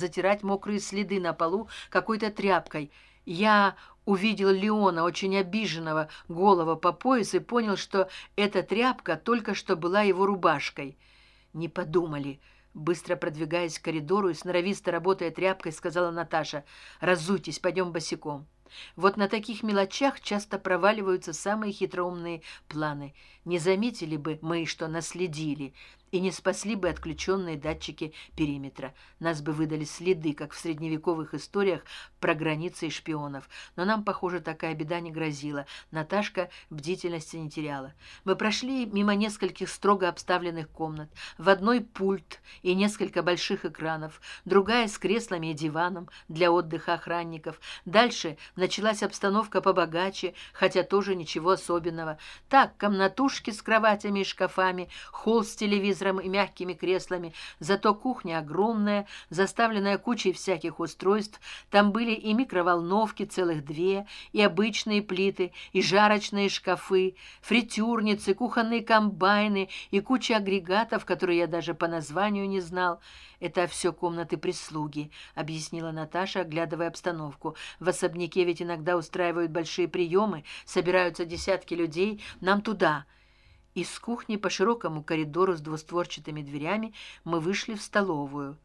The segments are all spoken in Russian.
затирать мокрые следы на полу какой-то тряпкой. Я увидел леона очень обиженного голова по пояс и понял что эта тряпка только что была его рубашкой. Не подумали быстро продвигаясь к коридору и сноровисто работая тряпкой сказала наташа разуйтесь пойдем босиком вот на таких мелочах часто проваливаются самые хитроумные планы. Не заметили бы мы что наследили и не спасли бы отключенные датчики периметра. Нас бы выдали следы как в средневековых историях про границы и шпионов. Но нам похоже такая беда не грозила. Наташка бдительности не теряла. Мы прошли мимо нескольких строго обставленных комнат. В одной пульт и несколько больших экранов другая с креслами и диваном для отдыха охранников. Дальше началась обстановка побогаче хотя тоже ничего особенного. Так комнатушки с кроватями и шкафами холл с телевизором телевизором и мягкими креслами. Зато кухня огромная заставленная кучей всяких устройств. Там были и микроволновки целых две и обычные плиты и жарочные шкафы фритюрницы кухонные комбайны и куча агрегатов которые я даже по названию не знал. Это все комнаты прислуги объяснила наташа оглядывая обстановку. В особняке ведь иногда устраивают большие приемы собираются десятки людей. Нам туда из кухни по широкому коридору с двустворчатыми дверями мы вышли в столовую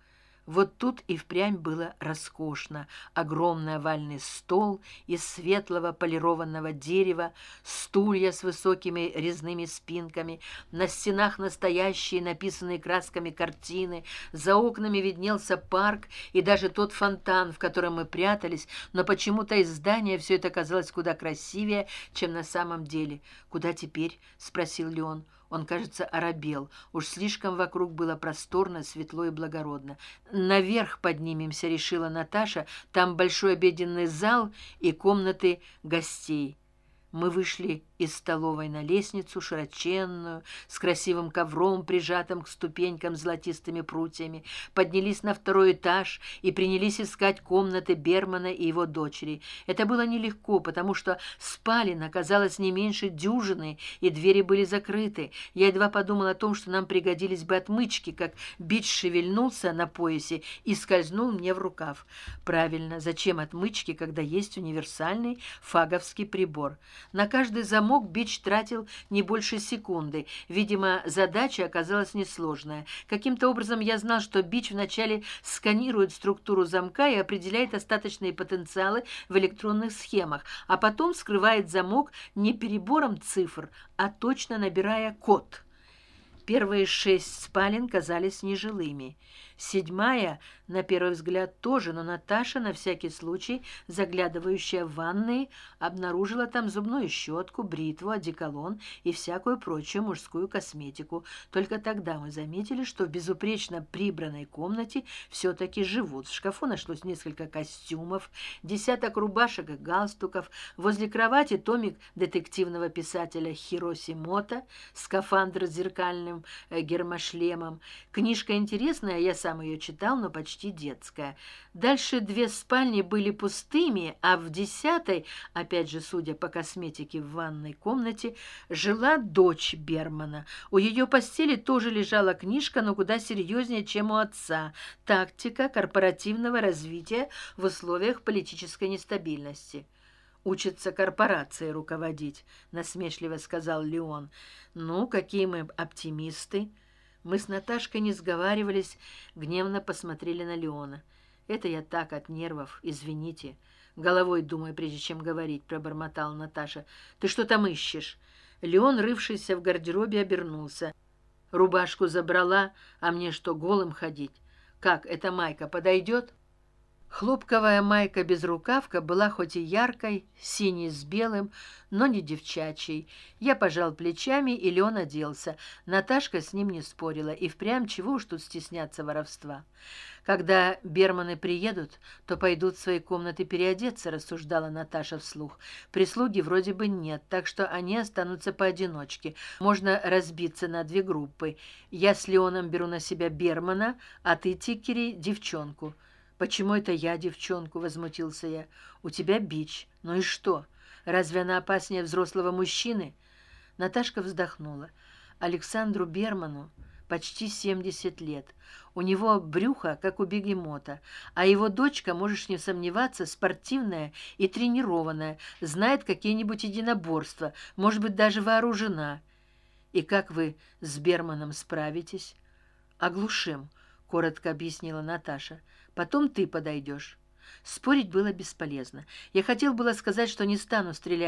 вот тут и впрямь было роскошно. Огромный овальный стол из светлого полированного дерева стулья с высокими резными спинками на стенах настоящие написанные красками картины за окнами виднелся парк и даже тот фонтан в котором мы прятались но почему то из здания все это казалось куда красивее чем на самом деле. Куда теперь спросил он кажется оробел. Уж слишком вокруг было просторно светло и благородно. Наверх поднимемся решила наташа. Там большой обеденный зал и комнаты гостей мы вышли из столовой на лестницу широченную с красивым ковром прижатым к ступенькам золотистыми прутьями поднялись на второй этаж и принялись искать комнаты бермана и его дочери. Это было нелегко потому что спален оказалось не меньше дюжины и двери были закрыты. Я едва подумал о том что нам пригодились бы отмычки как бич шевельнулся на поясе и скользнул мне в рукав. Правильно зачем отмычки когда есть универсальный фаговский прибор на каждый замок бич тратил не больше секунды. Видимо задача оказалась несложная. Каким то образом я знал что бич вначале сканирует структуру замка и определяет остаточные потенциалы в электронных схемах а потом скрывает замок не перебором цифр а точно набирая код. Первые шесть спален казались нежилыми. Седьмая на первый взгляд тоже но наташа на всякий случай заглядывающая в ванные обнаружила там зубную щетку бритву одеколон и всякую прочую мужскую косметику. Только тогда мы заметили что в безупречно прибранной комнате все таки живут. В шкафу нашлось несколько костюмов десяток рубашек и галстуков. Возле кровати томик детективного писателя хироси мота скафандр с зеркальным э, гермошлемом. Книжка интересная я сам ее читал но почти детская. Дальше две спальни были пустыми а в десятой опять же судя по косметике в ванной комнате жила дочь бермана. У ее постели тоже лежала книжка но куда серьезнее чем у отца. Тактика корпоративного развития в условиях политической нестабильности. Учится корпорацией руководить насмешливо сказал леон. Ну какие мы оптимисты мы с наташкой не сговаривались гневно посмотрели на леона. Это я так от нервов извините головой думаю прежде чем говорить пробормотала наташа. Ты что там ищешь? Леон рывшийся в гардеробе обернулся. Рубашку забрала а мне что голым ходить? Как эта майка подойдет хлопковая майка без рукавка была хоть и яркой синей с белым но не девчачьей. Я пожал плечами и лен оделся. Наташка с ним не спорила и впрямь чего уж тут стесняться воровства. Когда берманы приедут то пойдут в свои комнаты переодеться рассуждала наташа вслух. Прислуги вроде бы нет так что они останутся поодиночке. Можно разбиться на две группы. Я с леоном беру на себя бермана а ты тикери девчонку почему это я девчонку возмутился я. У тебя бич. Ну и что? Разве она опаснее взрослого мужчины? Наташка вздохнула. Александру берману почти семьдесят лет. У него брюхо как у бегемота. А его дочка можешь не сомневаться спортивная и тренированная. Знает какие нибудь единоборства может быть даже вооружена. И как вы с берманом справитесь? Оглушим коротко объяснила наташа потом ты подойдешь. Спорить было бесполезно. Я хотел было сказать что не стану стрелять